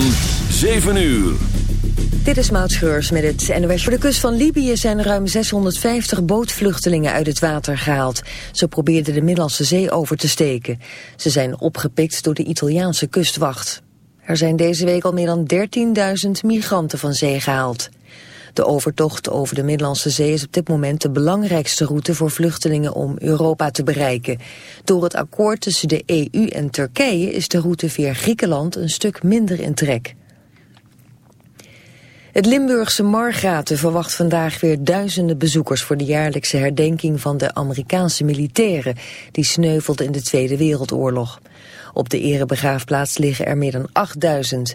van 7 uur. Dit is Maud Schreurs met het NOS. Voor de kust van Libië zijn ruim 650 bootvluchtelingen uit het water gehaald. Ze probeerden de Middellandse Zee over te steken. Ze zijn opgepikt door de Italiaanse kustwacht. Er zijn deze week al meer dan 13.000 migranten van zee gehaald. De overtocht over de Middellandse Zee is op dit moment de belangrijkste route voor vluchtelingen om Europa te bereiken. Door het akkoord tussen de EU en Turkije is de route via Griekenland een stuk minder in trek. Het Limburgse Margraten verwacht vandaag weer duizenden bezoekers voor de jaarlijkse herdenking van de Amerikaanse militairen die sneuvelden in de Tweede Wereldoorlog. Op de erebegraafplaats liggen er meer dan 8000.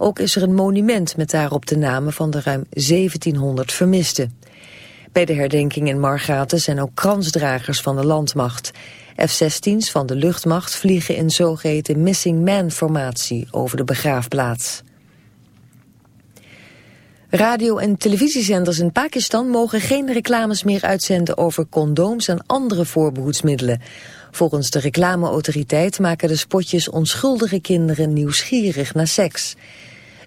Ook is er een monument met daarop de namen van de ruim 1700 vermisten. Bij de herdenking in Margraten zijn ook kransdragers van de landmacht. F-16's van de luchtmacht vliegen in zogeheten Missing Man-formatie over de begraafplaats. Radio- en televisiezenders in Pakistan mogen geen reclames meer uitzenden over condooms en andere voorbehoedsmiddelen. Volgens de reclameautoriteit maken de spotjes onschuldige kinderen nieuwsgierig naar seks.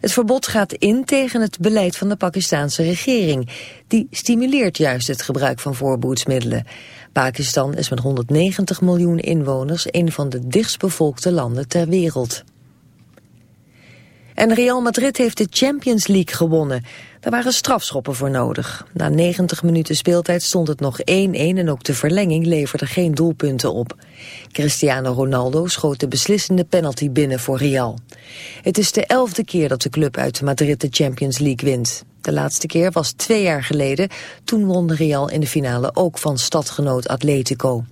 Het verbod gaat in tegen het beleid van de Pakistanse regering. Die stimuleert juist het gebruik van voorbehoedsmiddelen. Pakistan is met 190 miljoen inwoners een van de dichtstbevolkte landen ter wereld. En Real Madrid heeft de Champions League gewonnen. Daar waren strafschoppen voor nodig. Na 90 minuten speeltijd stond het nog 1-1 en ook de verlenging leverde geen doelpunten op. Cristiano Ronaldo schoot de beslissende penalty binnen voor Real. Het is de elfde keer dat de club uit Madrid de Champions League wint. De laatste keer was twee jaar geleden. Toen won Real in de finale ook van stadgenoot Atletico.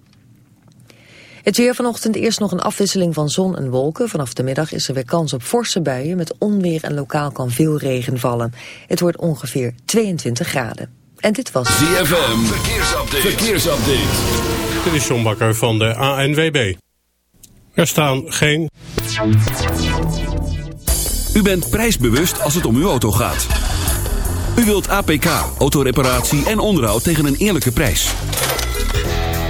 Het weer vanochtend eerst nog een afwisseling van zon en wolken. Vanaf de middag is er weer kans op forse buien met onweer en lokaal kan veel regen vallen. Het wordt ongeveer 22 graden. En dit was... ZFM, verkeersupdate. verkeersupdate. Dit is John Bakker van de ANWB. Er staan geen... U bent prijsbewust als het om uw auto gaat. U wilt APK, autoreparatie en onderhoud tegen een eerlijke prijs.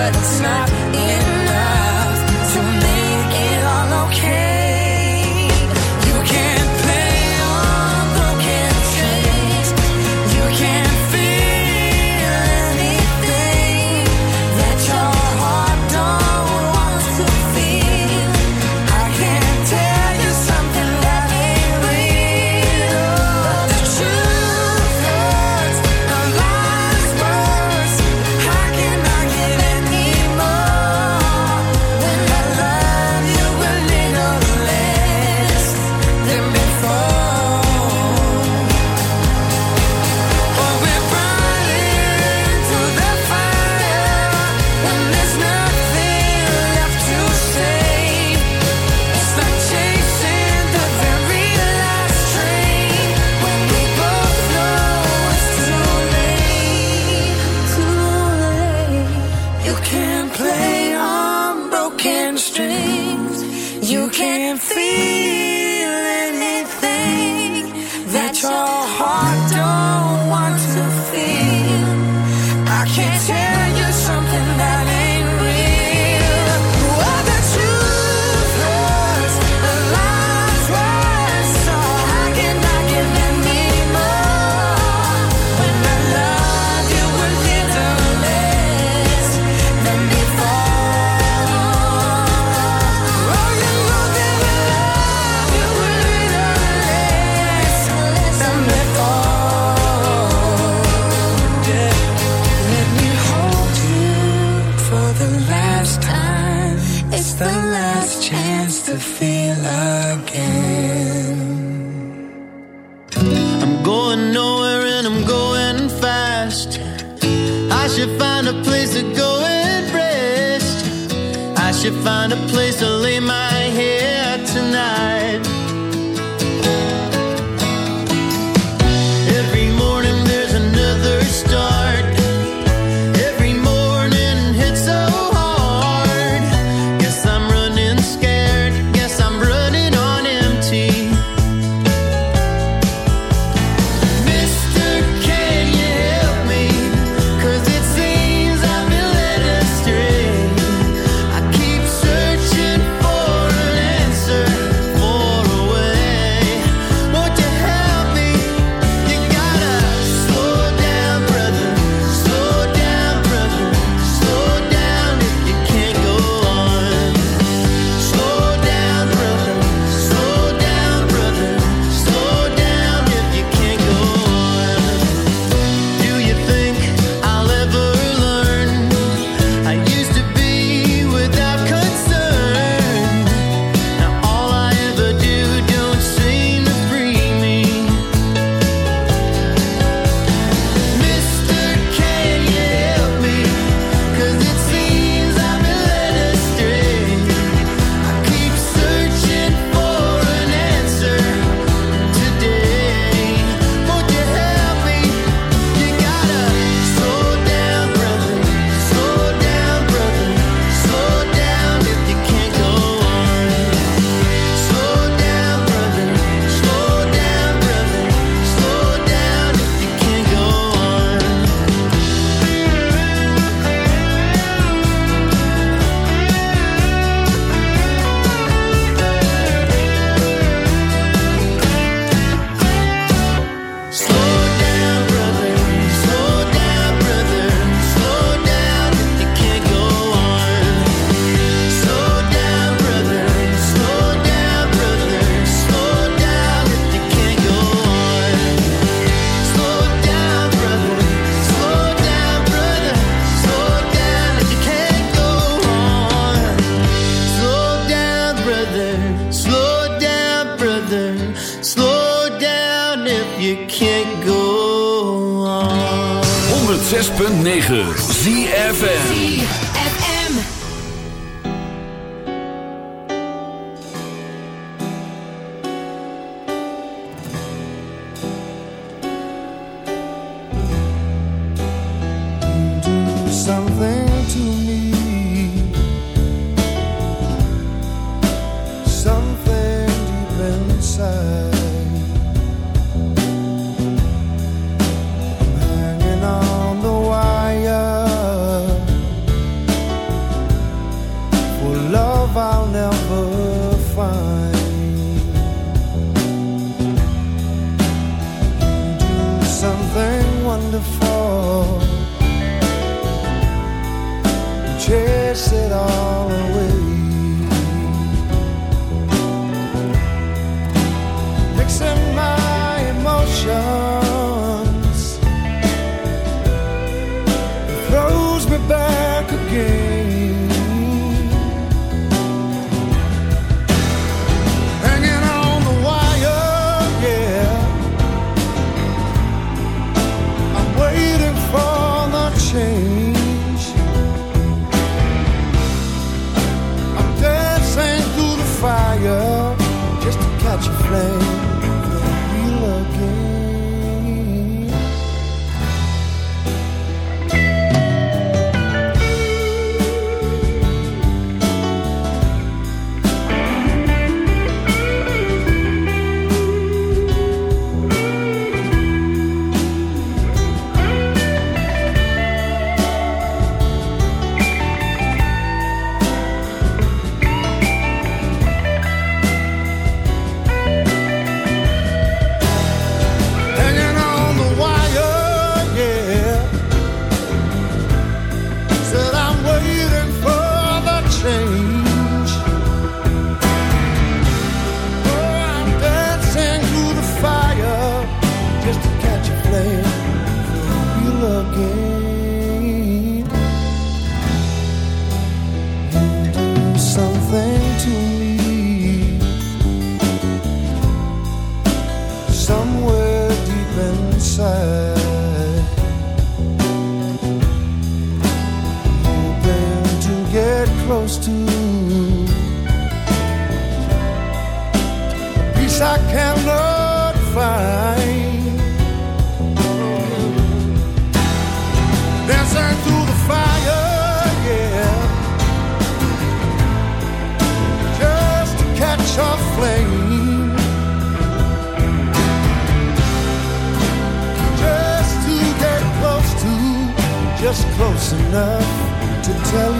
but it's not enough find a place to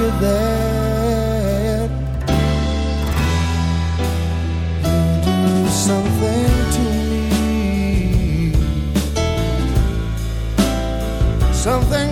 you that. You do something to me, something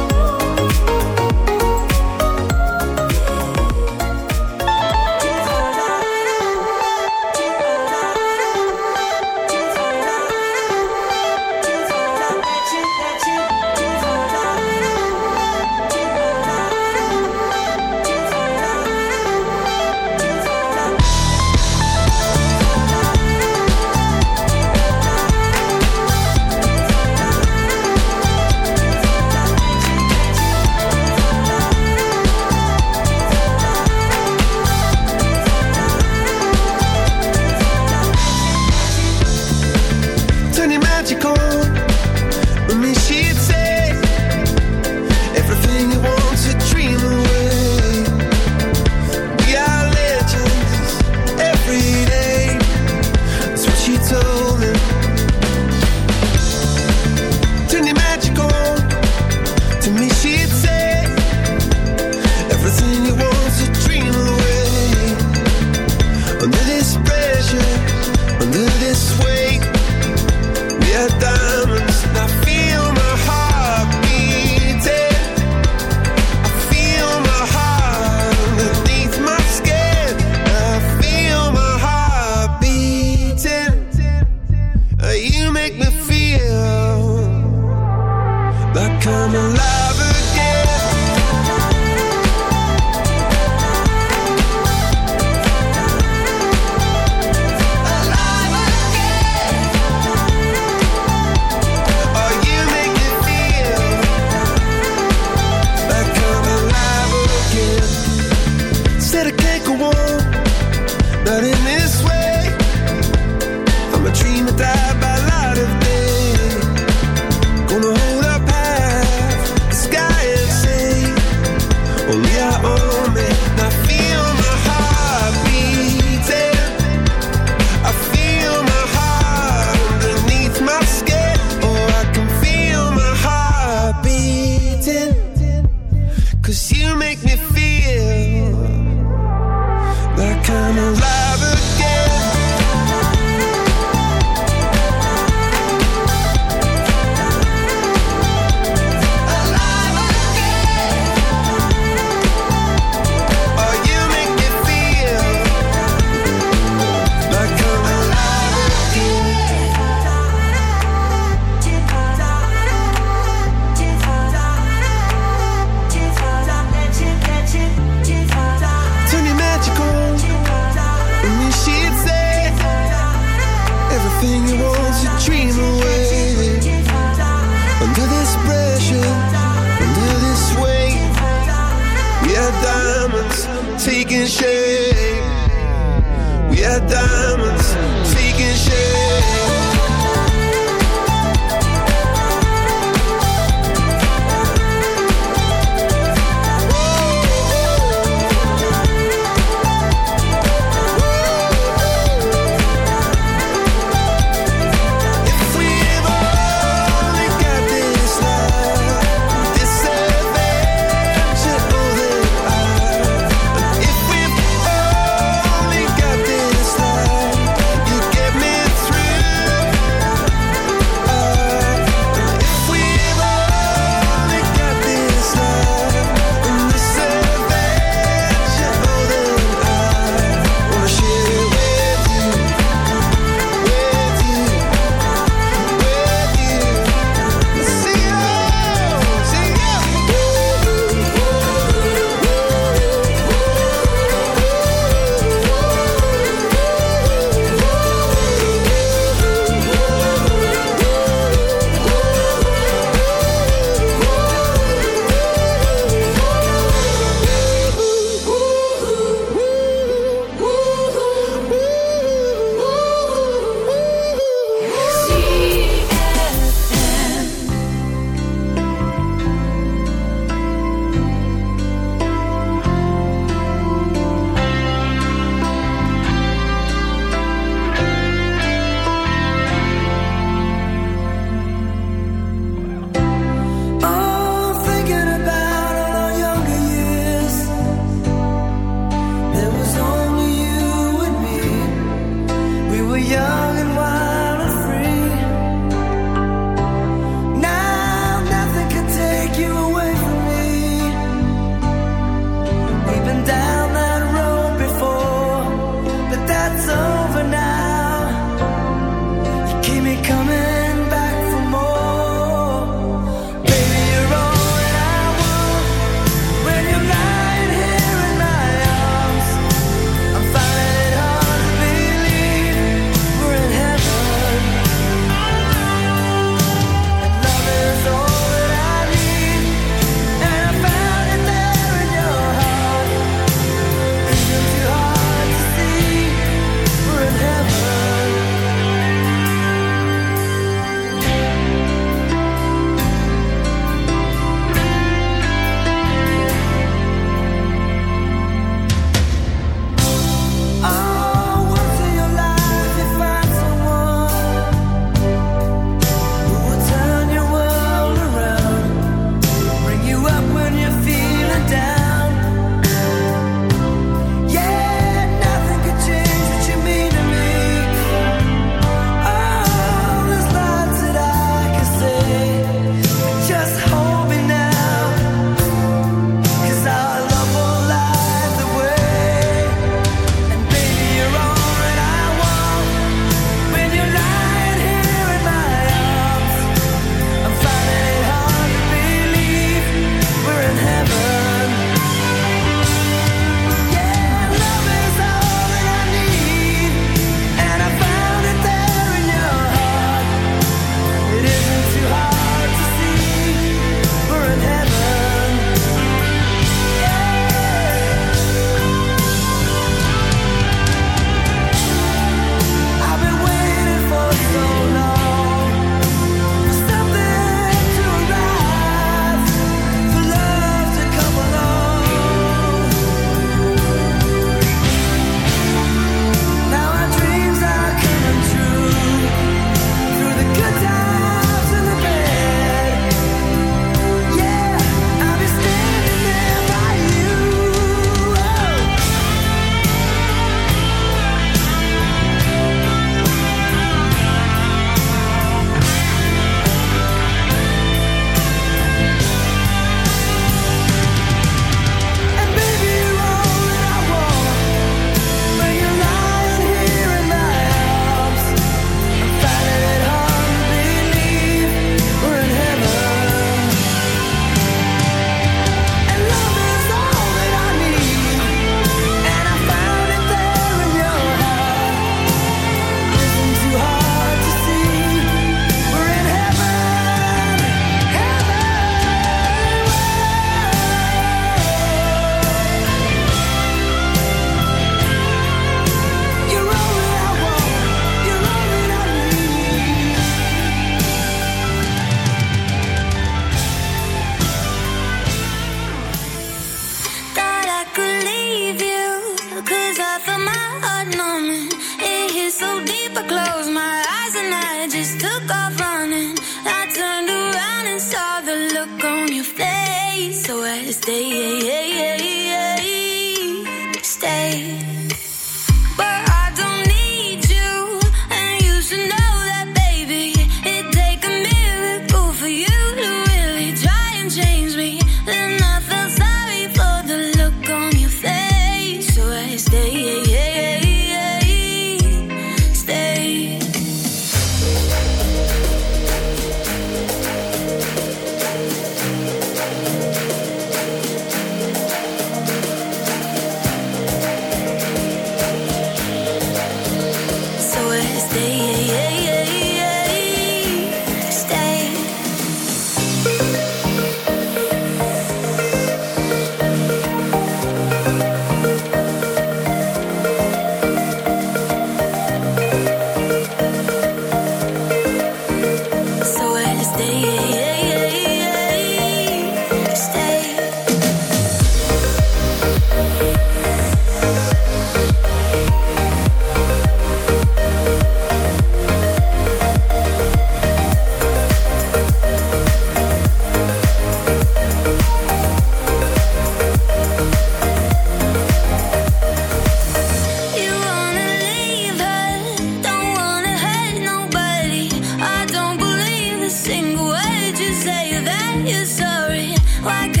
Why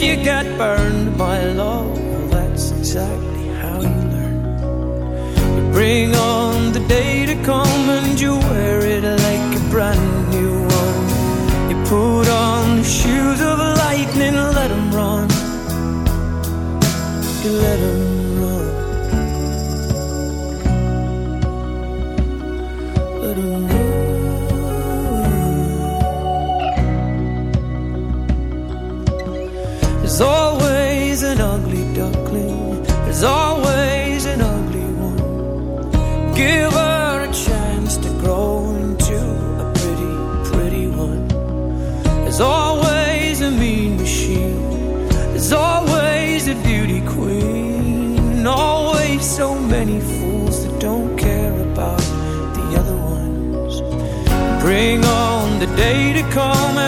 if you get burned by love, well, that's exactly how you learn. You bring on day to come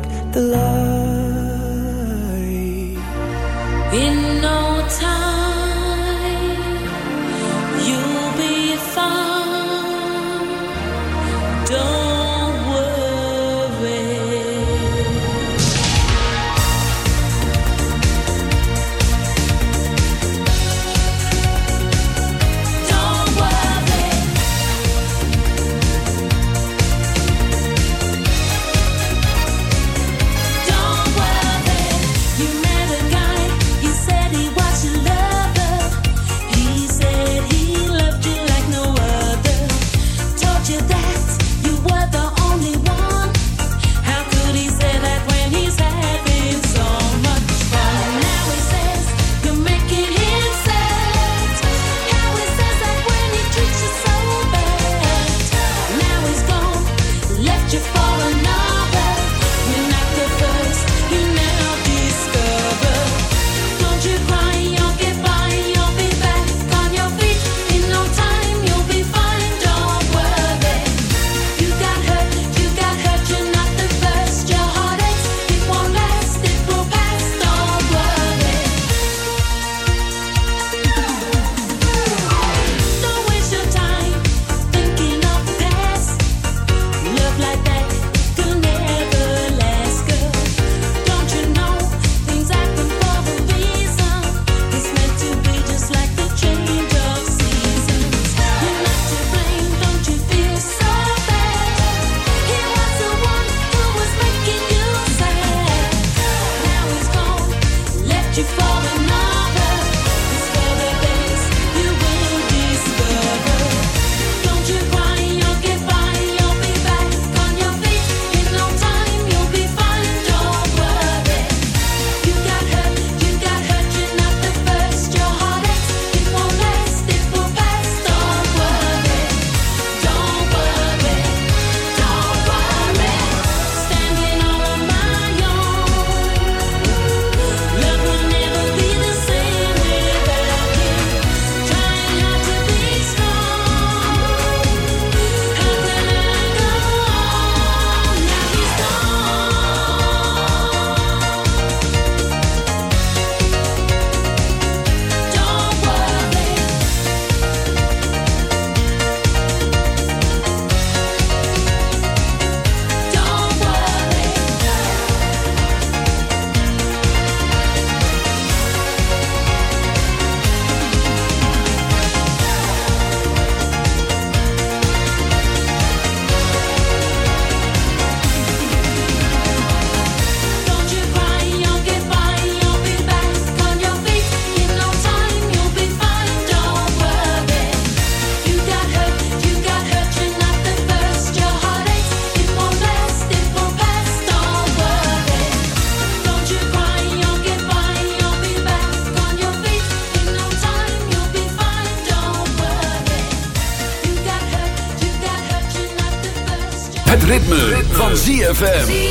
ZFM.